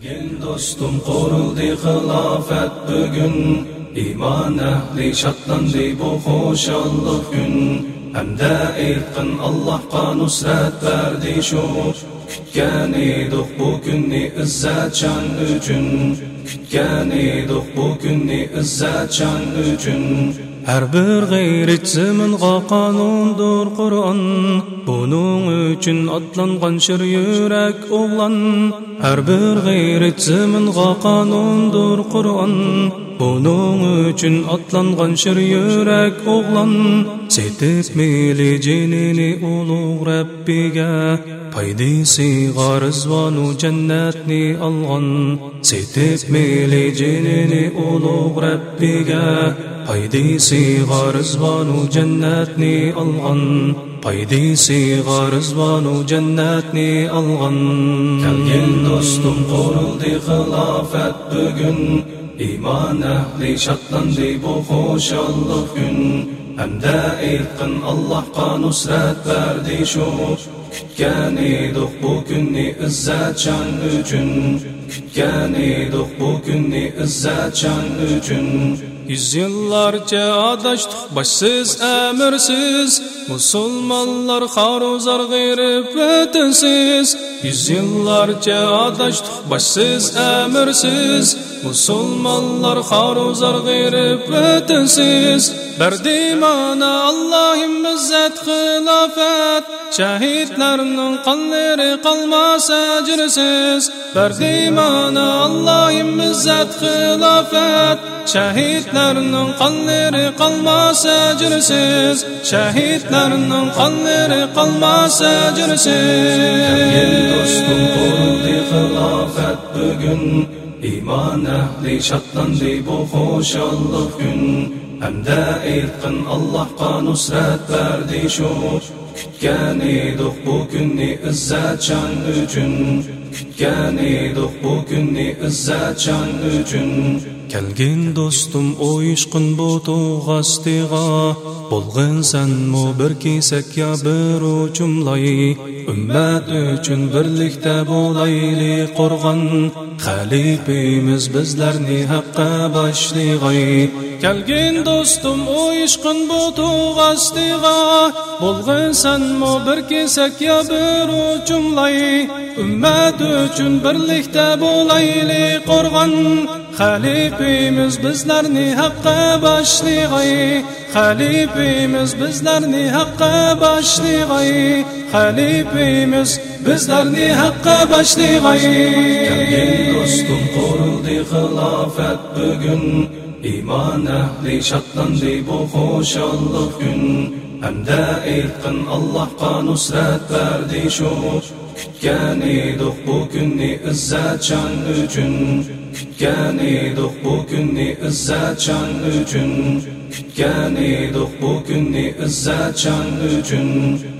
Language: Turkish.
Kelgin dostum quruldi xilofat bugun iymon ahli shodlandi bu xushalliq kun hamda aytqin Allohga nusrat berdi shu kutgan edik bu kunni izzat shon uchun kutgan edik bu kunni izzat shon uchun Her bir gayret zaminga qonundur Qur'on Bunun uchun otlangan shir yurak o'g'lon har bir g'ayrat zaminga qonundir qur'on buning uchun otlangan shir yurak o'g'lon setib meli jinini ulug' rabbiga paydisi g'arizvonu jannatni olg'on setib meli jinini ulug' rabbiga paydisi g'arizvonu jannatni olg'on Paydisiga rizvanu jannatni algan Kelgin dostum quruldi xilofat bugun Iymon ahli shodlandi bu xushalliq kun Hamda aytqin Allohga nusrat berdi shu Kutgan edik bu kunni izzat shon uchun Kutgan edik bu kunni izzat shon uchun Yüz yıllarca adaştık başsız emirsiz Musulmanlar haruzar gayrı vatansiz Yüz yıllarca adaştık başsız emirsiz Musulmanlar haruzar gayrı vatansiz Berdi mana Allah'ım izzet xilafet Şehitlerinin kanları kalmasa cirsiz Berdi mana Allah'ım izzet xilafet Şehitlerinin kanları kalmasa cirsiz Şehitlerinin kanları kalmasa cirsiz Gel dostum kuruldu xilafet bugün. İman ehli şatlandı bu hoşallık gün. Hamda aytqin Allohga nusrat berdi shu kutgan edik bu kunni izzat shon uchun kutgan edik bu kunni izzat uchun. Kelgin do'stim o'yishqin bu tug'astiga. Bo'lg'in sanmu bir kesak yo bir uchumlay ummat uchun birlikda bo'layli qo'rg'on xalifimiz bizlarni haqqa boshlig'ay kelgin do'stim o'yishqin bu tug'astiga. Bo'lg'insanmi bir kesak ya bir uchumlay. Ummat uchun birlikda bo'layli qo'rg'on. Xalifimiz bizlarni haqqa boshlig'ay. Xalifimiz bizlarni haqqa boshlig'ay. Xalifimiz bizlarni haqqa boshlig'ay. Kelgin do'stim qurildi xilofat bugun. İman əhli şadlandı bu xoşallıq gün. Həmdə eytqin Allahqa nusrət verdi şu. Kütkən iduq bu günni izzətçən üçün. Kütkən iduq bu günni izzətçən üçün. Kütkən iduq bu günni izzətçən üçün.